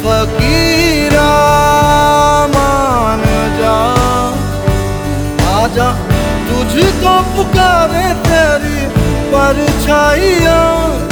फकीरा मान जा। आजा तुझको तो पुकारे तेरी परछाइयाँ